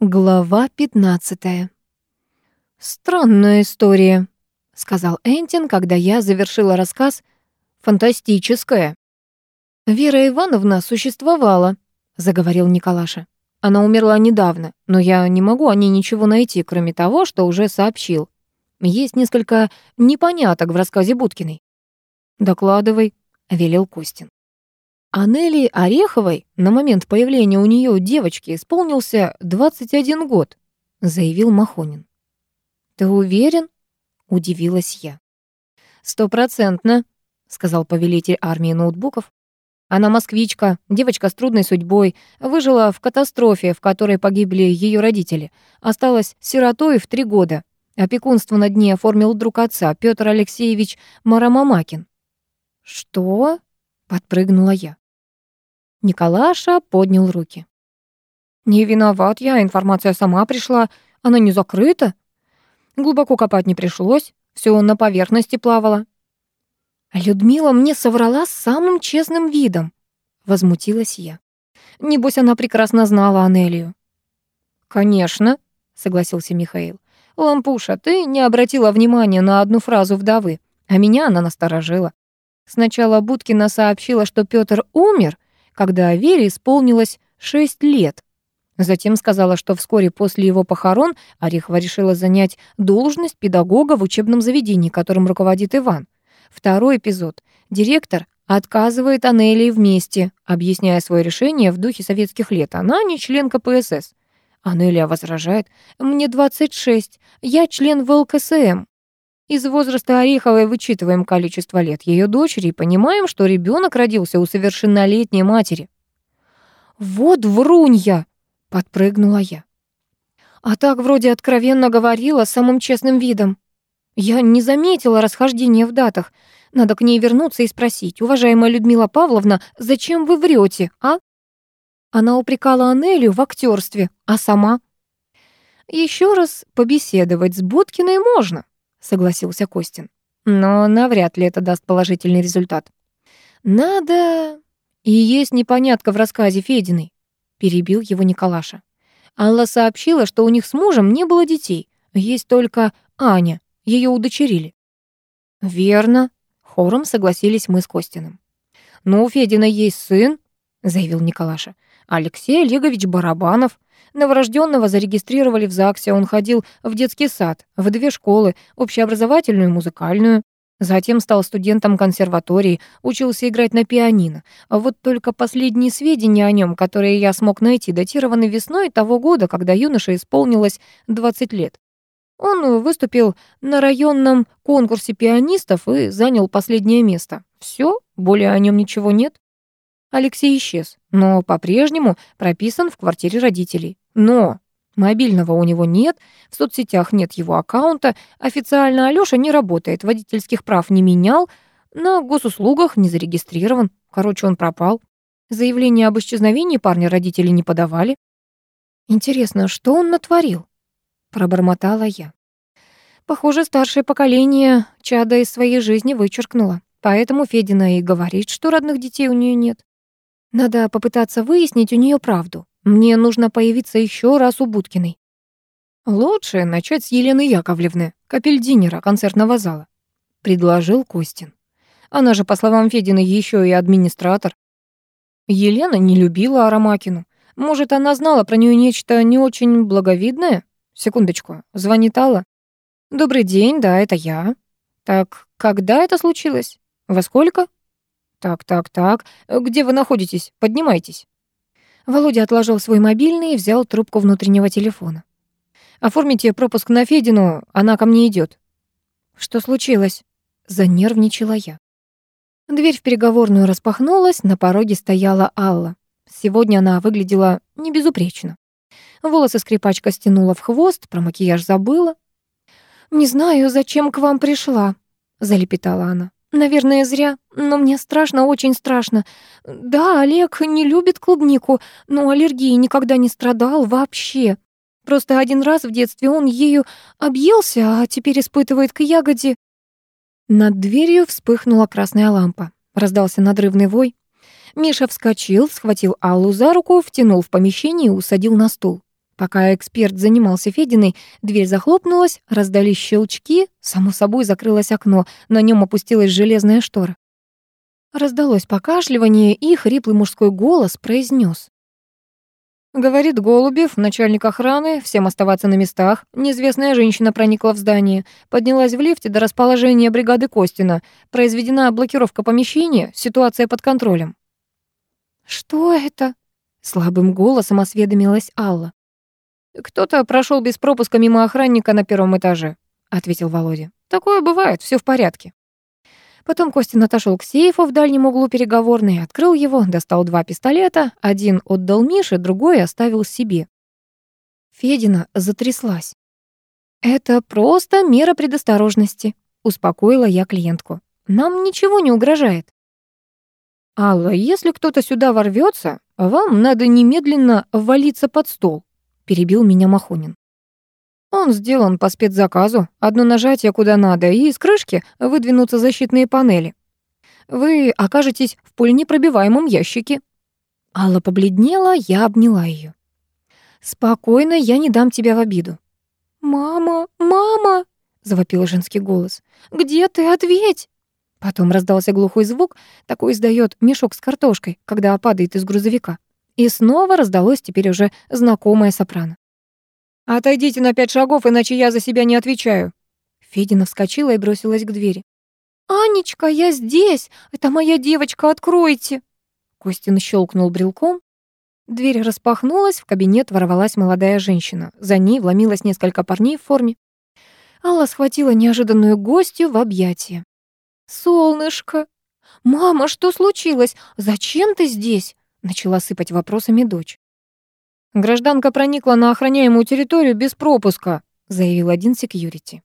Глава 15. «Странная история», — сказал Энтин, когда я завершила рассказ. «Фантастическая». «Вера Ивановна существовала», — заговорил Николаша. «Она умерла недавно, но я не могу о ней ничего найти, кроме того, что уже сообщил. Есть несколько непоняток в рассказе Будкиной». «Докладывай», — велел Костин. Анели Ореховой на момент появления у нее девочки исполнился 21 год, заявил Махонин. Ты уверен? удивилась я. Стопроцентно, сказал повелитель армии ноутбуков. Она москвичка, девочка с трудной судьбой, выжила в катастрофе, в которой погибли ее родители, осталась сиротой в три года. Опекунство над ней оформил друг отца, Петр Алексеевич Марамамакин. «Что?» — подпрыгнула я. Николаша поднял руки. «Не виноват я, информация сама пришла, она не закрыта. Глубоко копать не пришлось, все на поверхности плавало». «Людмила мне соврала с самым честным видом», — возмутилась я. «Небось, она прекрасно знала Анелию». «Конечно», — согласился Михаил. «Лампуша, ты не обратила внимания на одну фразу вдовы, а меня она насторожила. Сначала Будкина сообщила, что Пётр умер, когда Вере исполнилось 6 лет. Затем сказала, что вскоре после его похорон Орехова решила занять должность педагога в учебном заведении, которым руководит Иван. Второй эпизод. Директор отказывает Анелии вместе, объясняя свое решение в духе советских лет. Она не член КПСС. Анелия возражает. «Мне 26, я член ВЛКСМ». Из возраста Ореховой вычитываем количество лет ее дочери и понимаем, что ребенок родился у совершеннолетней матери. «Вот врунья!» — подпрыгнула я. А так вроде откровенно говорила самым честным видом. Я не заметила расхождения в датах. Надо к ней вернуться и спросить, уважаемая Людмила Павловна, зачем вы врете, а? Она упрекала Анелию в актерстве, а сама? Еще раз побеседовать с Будкиной можно, — согласился Костин. «Но навряд ли это даст положительный результат». «Надо...» «И есть непонятка в рассказе Фединой», — перебил его Николаша. Алла сообщила, что у них с мужем не было детей. Есть только Аня. Ее удочерили. «Верно», — хором согласились мы с Костиным. «Но у Федина есть сын», — заявил Николаша. «Алексей Олегович Барабанов. Новорожденного зарегистрировали в ЗАГСе, он ходил в детский сад, в две школы, общеобразовательную и музыкальную. Затем стал студентом консерватории, учился играть на пианино. А вот только последние сведения о нем, которые я смог найти, датированы весной того года, когда юноше исполнилось 20 лет. Он выступил на районном конкурсе пианистов и занял последнее место. Все, более о нем ничего нет. Алексей исчез, но по-прежнему прописан в квартире родителей. Но мобильного у него нет, в соцсетях нет его аккаунта, официально Алёша не работает, водительских прав не менял, на госуслугах не зарегистрирован. Короче, он пропал. Заявление об исчезновении парня родители не подавали. Интересно, что он натворил? Пробормотала я. Похоже, старшее поколение чада из своей жизни вычеркнуло. Поэтому Федина и говорит, что родных детей у нее нет. Надо попытаться выяснить у нее правду. Мне нужно появиться еще раз у Будкиной. Лучше начать с Елены Яковлевны, капельдинера концертного зала, предложил Костин. Она же, по словам Федины, еще и администратор. Елена не любила Арамакину. Может, она знала про нее нечто не очень благовидное? Секундочку, звонит Алла. Добрый день, да, это я. Так, когда это случилось? Во сколько? «Так, так, так. Где вы находитесь? Поднимайтесь». Володя отложил свой мобильный и взял трубку внутреннего телефона. «Оформите пропуск на Федину, она ко мне идет. «Что случилось?» — занервничала я. Дверь в переговорную распахнулась, на пороге стояла Алла. Сегодня она выглядела не безупречно. Волосы скрипачка стянула в хвост, про макияж забыла. «Не знаю, зачем к вам пришла», — залепетала она. Наверное, зря, но мне страшно, очень страшно. Да, Олег не любит клубнику, но аллергии никогда не страдал вообще. Просто один раз в детстве он ею объелся, а теперь испытывает к ягоде. Над дверью вспыхнула красная лампа. Раздался надрывный вой. Миша вскочил, схватил Аллу за руку, втянул в помещение и усадил на стул. Пока эксперт занимался Фединой, дверь захлопнулась, раздались щелчки, само собой закрылось окно, на нем опустилась железная штора. Раздалось покашливание, и хриплый мужской голос произнес: Говорит Голубев, начальник охраны, всем оставаться на местах. Неизвестная женщина проникла в здание, поднялась в лифте до расположения бригады Костина. Произведена блокировка помещения, ситуация под контролем. «Что это?» — слабым голосом осведомилась Алла. «Кто-то прошел без пропуска мимо охранника на первом этаже», — ответил Володя. «Такое бывает, все в порядке». Потом Костин отошел к сейфу в дальнем углу переговорной, открыл его, достал два пистолета, один отдал Мише, другой оставил себе. Федина затряслась. «Это просто мера предосторожности», — успокоила я клиентку. «Нам ничего не угрожает». «Алла, если кто-то сюда ворвется, вам надо немедленно ввалиться под стол», — перебил меня Махонин. Он сделан по спецзаказу. Одно нажатие куда надо, и из крышки выдвинутся защитные панели. Вы окажетесь в пуленепробиваемом ящике. Алла побледнела, я обняла ее. «Спокойно, я не дам тебя в обиду». «Мама, мама!» — завопил женский голос. «Где ты? Ответь!» Потом раздался глухой звук, такой издает мешок с картошкой, когда падает из грузовика. И снова раздалось теперь уже знакомое сопрано. «Отойдите на пять шагов, иначе я за себя не отвечаю». Федина вскочила и бросилась к двери. «Анечка, я здесь! Это моя девочка, откройте!» Костин щелкнул брелком. Дверь распахнулась, в кабинет ворвалась молодая женщина. За ней вломилось несколько парней в форме. Алла схватила неожиданную гостью в объятия. «Солнышко! Мама, что случилось? Зачем ты здесь?» Начала сыпать вопросами дочь. «Гражданка проникла на охраняемую территорию без пропуска», заявил один секьюрити.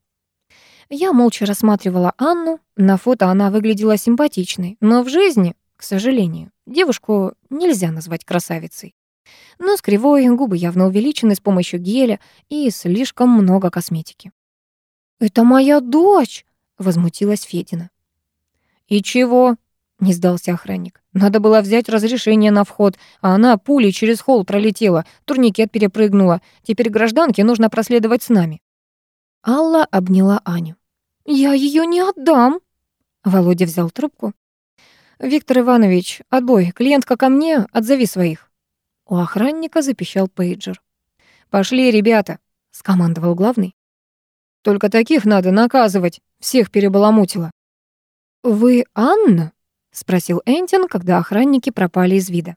Я молча рассматривала Анну. На фото она выглядела симпатичной, но в жизни, к сожалению, девушку нельзя назвать красавицей. Нос кривой, губы явно увеличены с помощью геля и слишком много косметики. «Это моя дочь!» — возмутилась Федина. «И чего?» Не сдался охранник. Надо было взять разрешение на вход, а она пулей через холл пролетела, турникет перепрыгнула. Теперь гражданке нужно проследовать с нами. Алла обняла Аню. «Я ее не отдам!» Володя взял трубку. «Виктор Иванович, отбой. Клиентка ко мне, отзови своих». У охранника запищал пейджер. «Пошли, ребята», — скомандовал главный. «Только таких надо наказывать. Всех перебаламутило». «Вы Анна?» — спросил Энтин, когда охранники пропали из вида.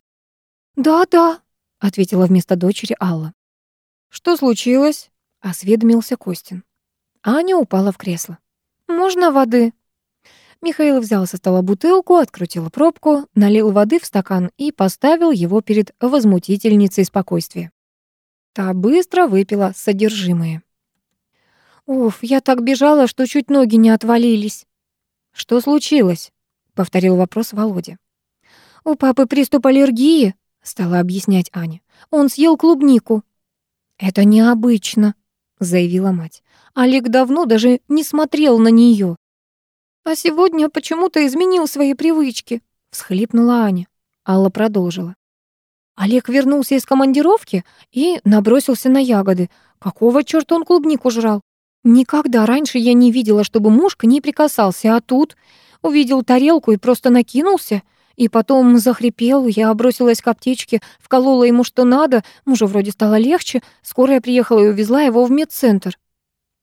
«Да-да», — ответила вместо дочери Алла. «Что случилось?» — осведомился Костин. Аня упала в кресло. «Можно воды?» Михаил взял со стола бутылку, открутил пробку, налил воды в стакан и поставил его перед возмутительницей спокойствия. Та быстро выпила содержимое. «Уф, я так бежала, что чуть ноги не отвалились». «Что случилось?» Повторил вопрос Володя. У папы приступ аллергии, стала объяснять Аня. Он съел клубнику. Это необычно, заявила мать. Олег давно даже не смотрел на нее. А сегодня почему-то изменил свои привычки, всхлипнула Аня. Алла продолжила. Олег вернулся из командировки и набросился на ягоды. Какого чёрта он клубнику жрал? Никогда раньше я не видела, чтобы муж к ней прикасался, а тут Увидел тарелку и просто накинулся. И потом захрипел, я бросилась к аптечке, вколола ему что надо, мужу вроде стало легче, скорая приехала и увезла его в медцентр.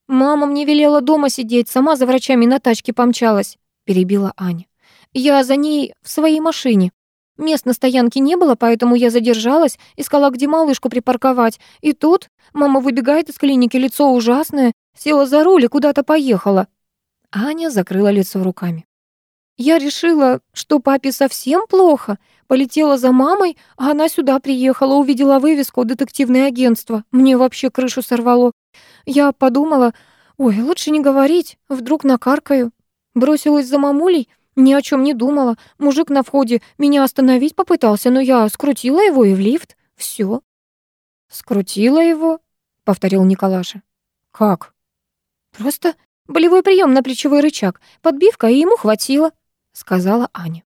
«Мама мне велела дома сидеть, сама за врачами на тачке помчалась», — перебила Аня. «Я за ней в своей машине. Мест на стоянке не было, поэтому я задержалась, искала, где малышку припарковать. И тут мама выбегает из клиники, лицо ужасное, села за руль и куда-то поехала». Аня закрыла лицо руками. Я решила, что папе совсем плохо. Полетела за мамой, а она сюда приехала, увидела вывеску «Детективное агентство». Мне вообще крышу сорвало. Я подумала, ой, лучше не говорить, вдруг накаркаю. Бросилась за мамулей, ни о чем не думала. Мужик на входе меня остановить попытался, но я скрутила его и в лифт. Все. «Скрутила его?» — повторил Николаша. «Как?» «Просто болевой прием на плечевой рычаг, подбивка, и ему хватило» сказала Аня.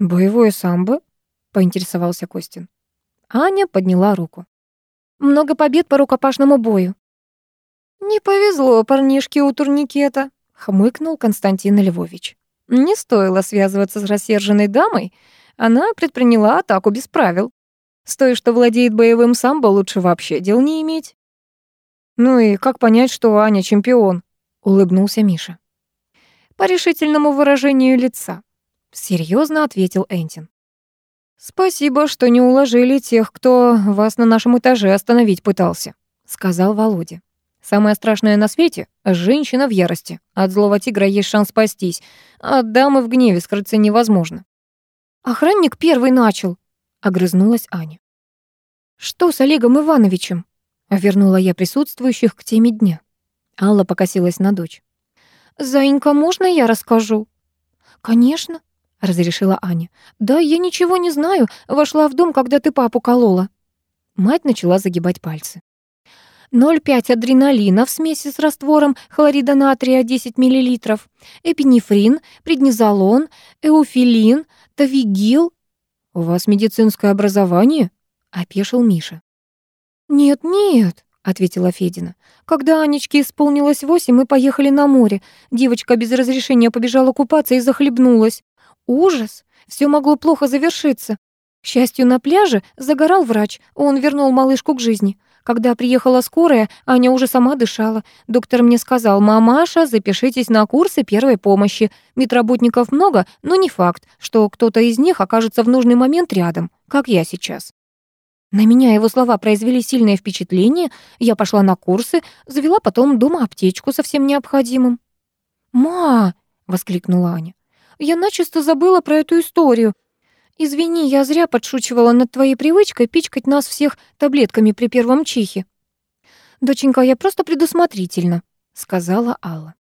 «Боевое самбо?» — поинтересовался Костин. Аня подняла руку. Много побед по рукопашному бою». «Не повезло парнишке у турникета», — хмыкнул Константин Львович. «Не стоило связываться с рассерженной дамой. Она предприняла атаку без правил. С той, что владеет боевым самбо, лучше вообще дел не иметь». «Ну и как понять, что Аня чемпион?» — улыбнулся Миша. «По решительному выражению лица», — серьезно ответил Энтин. «Спасибо, что не уложили тех, кто вас на нашем этаже остановить пытался», — сказал Володя. «Самое страшное на свете — женщина в ярости. От злого тигра есть шанс спастись, а от дамы в гневе скрыться невозможно». «Охранник первый начал», — огрызнулась Аня. «Что с Олегом Ивановичем?» — вернула я присутствующих к теме дня. Алла покосилась на дочь. «Заинька, можно я расскажу?» «Конечно», — разрешила Аня. «Да, я ничего не знаю. Вошла в дом, когда ты папу колола». Мать начала загибать пальцы. 0,5 адреналина в смеси с раствором хлорида натрия 10 мл, эпинефрин, преднизолон, эуфилин, тавигил. «У вас медицинское образование?» — опешил Миша. «Нет-нет», — ответила Федина. «Когда Анечке исполнилось восемь, мы поехали на море. Девочка без разрешения побежала купаться и захлебнулась. Ужас! Все могло плохо завершиться. К счастью, на пляже загорал врач, он вернул малышку к жизни. Когда приехала скорая, Аня уже сама дышала. Доктор мне сказал, «Мамаша, запишитесь на курсы первой помощи. Медработников много, но не факт, что кто-то из них окажется в нужный момент рядом, как я сейчас». На меня его слова произвели сильное впечатление. Я пошла на курсы, завела потом дома аптечку со всем необходимым. «Ма!» — воскликнула Аня. Я начисто забыла про эту историю. Извини, я зря подшучивала над твоей привычкой пичкать нас всех таблетками при первом чихе. Доченька, я просто предусмотрительна, сказала Алла.